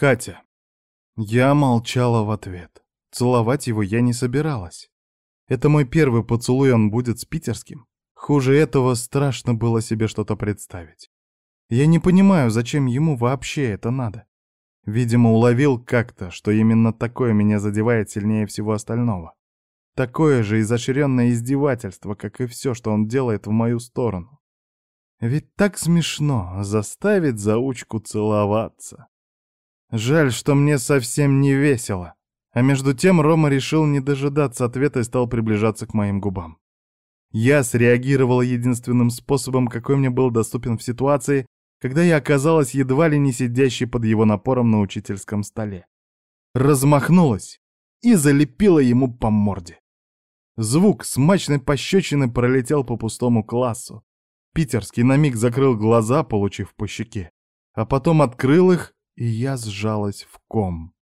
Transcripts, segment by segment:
Катя. Я молчала в ответ. Целовать его я не собиралась. Это мой первый поцелуй, он будет с питерским. Хуже этого страшно было себе что-то представить. Я не понимаю, зачем ему вообще это надо. Видимо, уловил как-то, что именно такое меня задевает сильнее всего остального. Такое же изощренное издевательство, как и все, что он делает в мою сторону. Ведь так смешно заставить заучку целоваться. Жаль, что мне совсем не весело. А между тем Рома решил не дожидаться ответа и стал приближаться к моим губам. Я среагировала единственным способом, какой мне был доступен в ситуации, когда я оказалась едва ли не сидящей под его напором на учительском столе. Размахнулась и залепила ему по морде. Звук смачной пощечины пролетел по пустому классу. Питерский на миг закрыл глаза, получив по щеке, а потом открыл их, и я сжалась в ком.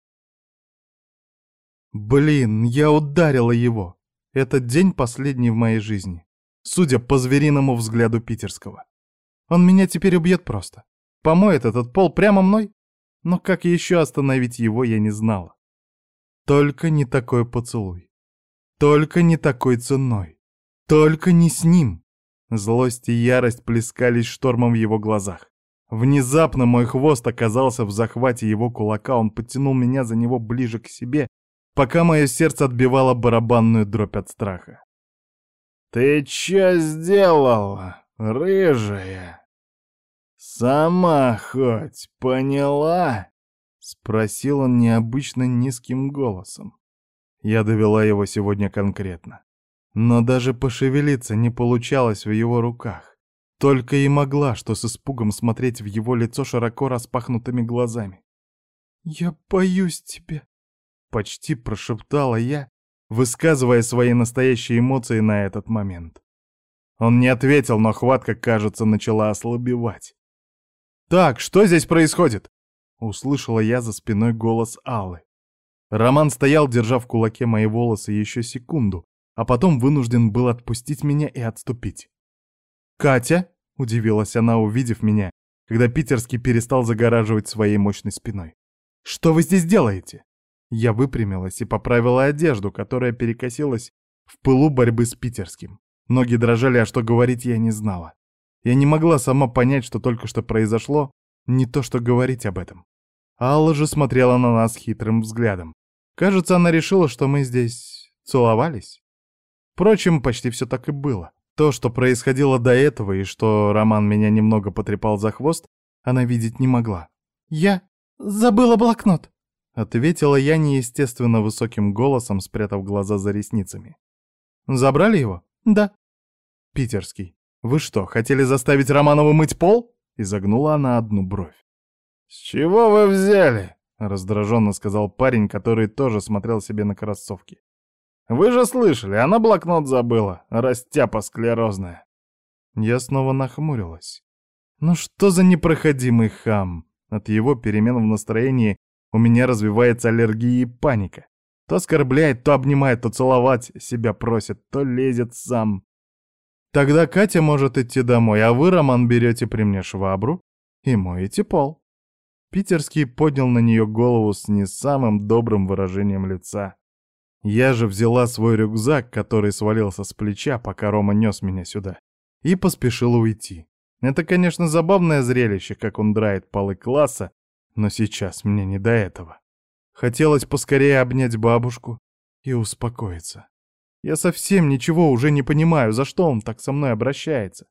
Блин, я ударила его. Этот день последний в моей жизни. Судя по звериному взгляду питерского. Он меня теперь убьет просто. Помоет этот пол прямо мной. Но как еще остановить его, я не знала. Только не такой поцелуй. Только не такой ценой. Только не с ним. Злость и ярость плескались штормом в его глазах. Внезапно мой хвост оказался в захвате его кулака, он потянул меня за него ближе к себе пока мое сердце отбивало барабанную дробь от страха. «Ты чё сделала, рыжая? Сама хоть поняла?» — спросил он необычно низким голосом. Я довела его сегодня конкретно. Но даже пошевелиться не получалось в его руках. Только и могла, что с испугом смотреть в его лицо широко распахнутыми глазами. «Я боюсь тебя», Почти прошептала я, высказывая свои настоящие эмоции на этот момент. Он не ответил, но хватка, кажется, начала ослабевать. «Так, что здесь происходит?» Услышала я за спиной голос Аллы. Роман стоял, держа в кулаке мои волосы еще секунду, а потом вынужден был отпустить меня и отступить. «Катя?» — удивилась она, увидев меня, когда Питерский перестал загораживать своей мощной спиной. «Что вы здесь делаете?» Я выпрямилась и поправила одежду, которая перекосилась в пылу борьбы с питерским. Ноги дрожали, а что говорить я не знала. Я не могла сама понять, что только что произошло, не то что говорить об этом. Алла же смотрела на нас хитрым взглядом. Кажется, она решила, что мы здесь целовались. Впрочем, почти все так и было. То, что происходило до этого и что Роман меня немного потрепал за хвост, она видеть не могла. «Я забыла блокнот», Ответила я неестественно высоким голосом, спрятав глаза за ресницами. «Забрали его?» «Да». «Питерский. Вы что, хотели заставить Романову мыть пол?» Изогнула она одну бровь. «С чего вы взяли?» — раздраженно сказал парень, который тоже смотрел себе на кроссовки. «Вы же слышали, она блокнот забыла, растяпа склерозная». Я снова нахмурилась. «Ну что за непроходимый хам?» От его перемен в настроении у меня развивается аллергия и паника. То оскорбляет, то обнимает, то целовать себя просит, то лезет сам. Тогда Катя может идти домой, а вы, Роман, берете при мне швабру и моете пол. Питерский поднял на нее голову с не самым добрым выражением лица. Я же взяла свой рюкзак, который свалился с плеча, пока Рома нес меня сюда, и поспешила уйти. Это, конечно, забавное зрелище, как он драет полы класса, но сейчас мне не до этого. Хотелось поскорее обнять бабушку и успокоиться. Я совсем ничего уже не понимаю, за что он так со мной обращается.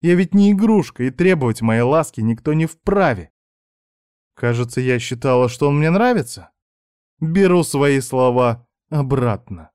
Я ведь не игрушка, и требовать моей ласки никто не вправе. Кажется, я считала, что он мне нравится. Беру свои слова обратно.